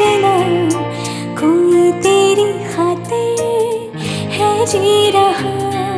जना कोई तेरी खाते है जी रहा?